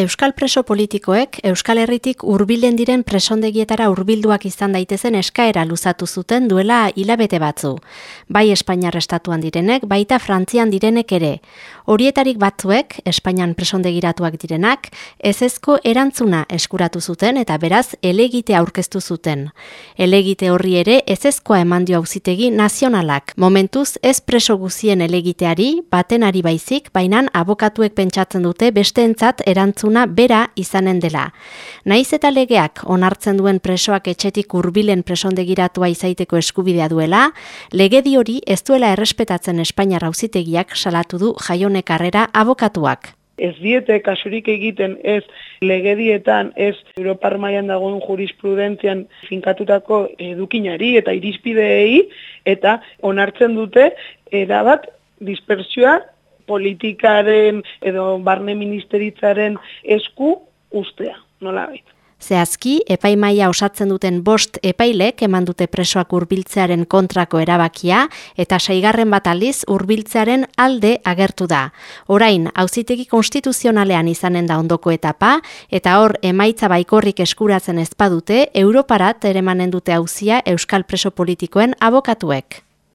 Euskal preso politikoek Euskal Herritik hurbilen diren presondegietara hurbilduak izan daitezen eskaera luzatu zuten duela hilabete batzu. Bai Espainiar estatuan direnek, baita Frantzian direnek ere. Horietarik batzuek, Espainian presondegiratuak direnak, ezezko erantzuna eskuratu zuten eta beraz elegite aurkeztu zuten. Elegite horri ere ezezkoa eman dio auzitegi nazionalak. Momentuz ez preso guzien elegiteari, batenari baizik, bainan abokatuek pentsatzen dute besteentzat erantzuna erantzuna bera izanen dela. Naiz eta legeak onartzen duen presoak etxetik hurbilen presondegiratua izaiteko eskubidea duela, legedi hori ez duela errespetatzen Espainiar auzitegiak salatu du jaionek karrera abokatuak. Ez diete kasurik egiten ez legedietan, ez Europar mailan dagoen jurisprudentzian finkatutako edukinari eta irizpideei, eta onartzen dute erabat dispersioa politikaren edo barne ministeritzaren esku ustea, nola baita. Zehazki, epaimaia osatzen duten bost epailek eman dute presoak hurbiltzearen kontrako erabakia eta saigarren bat aldiz hurbiltzearen alde agertu da. Orain, auzitegi konstituzionalean izanen da ondoko etapa eta hor emaitza baikorrik eskuratzen ezpadute Europarat ere manen dute auzia Euskal preso politikoen abokatuek.